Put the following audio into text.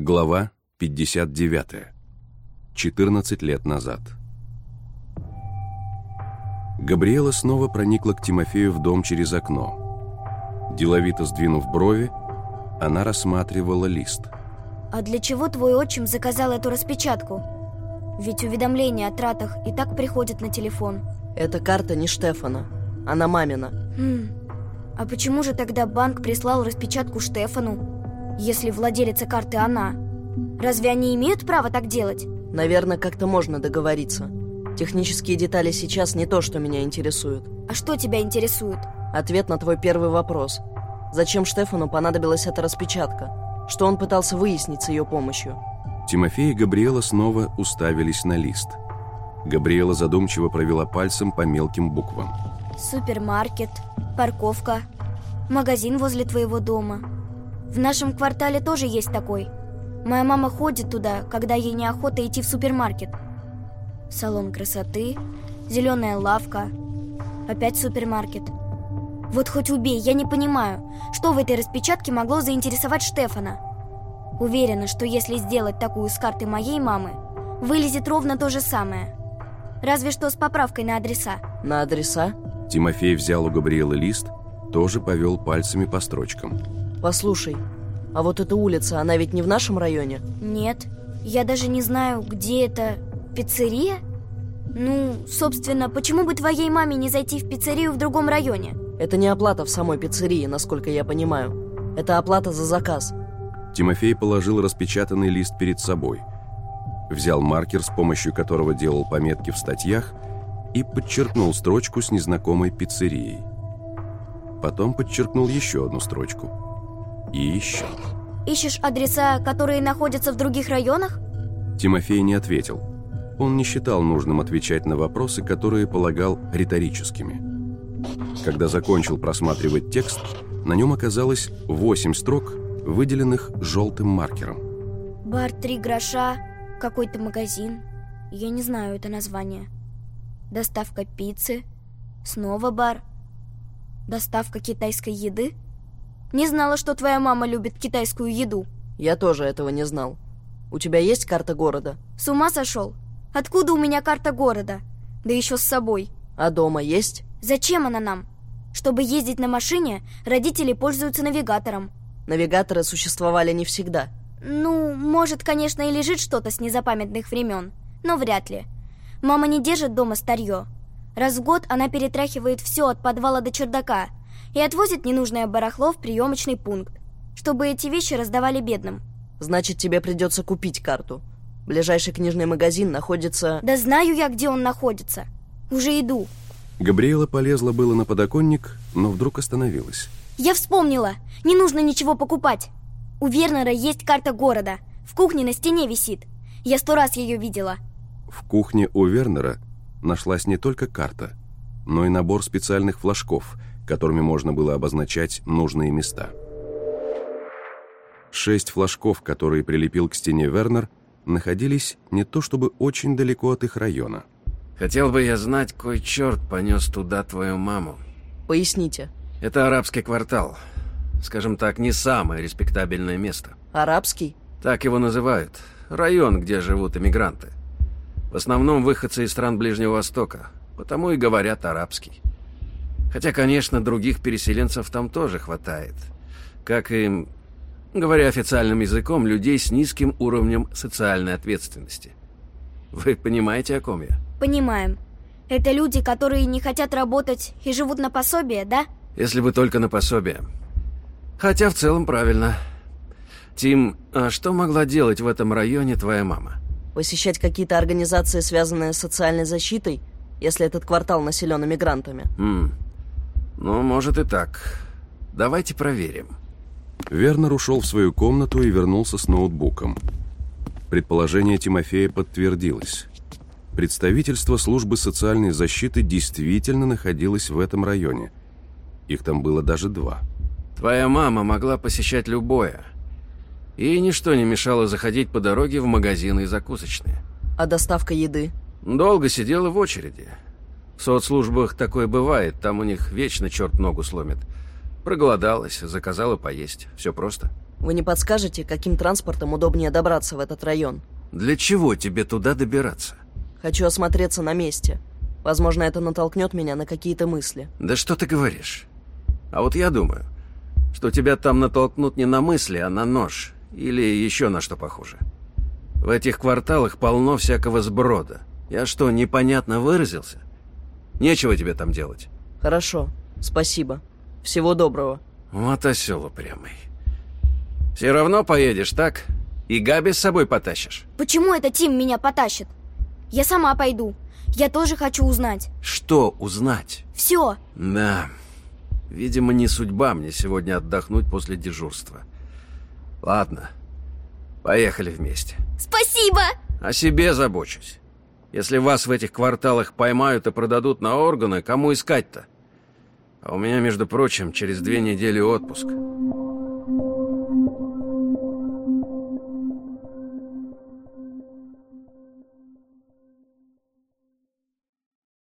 Глава 59. 14 лет назад. Габриэла снова проникла к Тимофею в дом через окно. Деловито сдвинув брови, она рассматривала лист. А для чего твой отчим заказал эту распечатку? Ведь уведомления о тратах и так приходят на телефон. Эта карта не Штефана, она мамина. Хм. А почему же тогда банк прислал распечатку Штефану, если владелица карты она? Разве они имеют право так делать? Наверное, как-то можно договориться. Технические детали сейчас не то, что меня интересует. А что тебя интересует? Ответ на твой первый вопрос. Зачем Штефану понадобилась эта распечатка? Что он пытался выяснить с ее помощью? Тимофей и Габриэла снова уставились на лист. Габриэла задумчиво провела пальцем по мелким буквам. Супермаркет, парковка, магазин возле твоего дома. В нашем квартале тоже есть такой. Моя мама ходит туда, когда ей неохота идти в супермаркет. Салон красоты, зеленая лавка, опять супермаркет. Вот хоть убей, я не понимаю, что в этой распечатке могло заинтересовать Штефана. Уверена, что если сделать такую с карты моей мамы, вылезет ровно то же самое. Разве что с поправкой на адреса. На адреса? Тимофей взял у Габриэлы лист, тоже повел пальцами по строчкам. Послушай, а вот эта улица, она ведь не в нашем районе? Нет, я даже не знаю, где это пиццерия. Ну, собственно, почему бы твоей маме не зайти в пиццерию в другом районе? Это не оплата в самой пиццерии, насколько я понимаю. Это оплата за заказ. Тимофей положил распечатанный лист перед собой. Взял маркер, с помощью которого делал пометки в статьях, и подчеркнул строчку с незнакомой пиццерией. Потом подчеркнул еще одну строчку. И еще. Ищешь адреса, которые находятся в других районах? Тимофей не ответил. Он не считал нужным отвечать на вопросы, которые полагал риторическими. Когда закончил просматривать текст, на нем оказалось восемь строк, выделенных желтым маркером. Бар «Три гроша», какой-то магазин. Я не знаю это название. Доставка пиццы, снова бар. Доставка китайской еды. Не знала, что твоя мама любит китайскую еду. Я тоже этого не знал. У тебя есть карта города? С ума сошел? Откуда у меня карта города? Да еще с собой. А дома есть? Зачем она нам? Чтобы ездить на машине, родители пользуются навигатором. Навигаторы существовали не всегда. Ну, может, конечно, и лежит что-то с незапамятных времен, но вряд ли. Мама не держит дома старье. Раз в год она перетряхивает все от подвала до чердака и отвозит ненужное барахло в приемочный пункт, чтобы эти вещи раздавали бедным. Значит, тебе придется купить карту. Ближайший книжный магазин находится... Да знаю я, где он находится. Уже иду. Габриэла полезла было на подоконник, но вдруг остановилась. Я вспомнила. Не нужно ничего покупать. У Вернера есть карта города. В кухне на стене висит. Я сто раз ее видела. В кухне у Вернера нашлась не только карта, но и набор специальных флажков, которыми можно было обозначать нужные места. Шесть флажков, которые прилепил к стене Вернер, находились не то чтобы очень далеко от их района. Хотел бы я знать, кой черт понес туда твою маму. Поясните. Это арабский квартал. Скажем так, не самое респектабельное место. Арабский? Так его называют. Район, где живут иммигранты. В основном выходцы из стран Ближнего Востока, потому и говорят арабский. Хотя, конечно, других переселенцев там тоже хватает. Как и, говоря официальным языком, людей с низким уровнем социальной ответственности. Вы понимаете, о ком я? Понимаем. Это люди, которые не хотят работать и живут на пособие, да? Если бы только на пособие. Хотя в целом правильно. Тим, а что могла делать в этом районе твоя мама? Посещать какие-то организации, связанные с социальной защитой, если этот квартал населен иммигрантами? М ну, может и так. Давайте проверим. Вернер ушел в свою комнату и вернулся с ноутбуком. Предположение Тимофея подтвердилось. Представительство службы социальной защиты действительно находилось в этом районе. Их там было даже два. Твоя мама могла посещать любое. Ей ничто не мешало заходить по дороге в магазины и закусочные. А доставка еды? Долго сидела в очереди. В соцслужбах такое бывает, там у них вечно черт ногу сломит. Проголодалась, заказала поесть. Все просто. Вы не подскажете, каким транспортом удобнее добраться в этот район? Для чего тебе туда добираться? Хочу осмотреться на месте. Возможно, это натолкнет меня на какие-то мысли. Да что ты говоришь? А вот я думаю, что тебя там натолкнут не на мысли, а на нож. Или еще на что похоже. В этих кварталах полно всякого сброда. Я что, непонятно выразился? Нечего тебе там делать. Хорошо, спасибо. Всего доброго. Вот осел упрямый. Все равно поедешь, так? И Габи с собой потащишь? Почему это Тим меня потащит? Я сама пойду. Я тоже хочу узнать. Что узнать? Все. Да. Видимо, не судьба мне сегодня отдохнуть после дежурства. Ладно. Поехали вместе. Спасибо! О себе забочусь. Если вас в этих кварталах поймают и продадут на органы, кому искать-то? А у меня, между прочим, через две недели отпуск.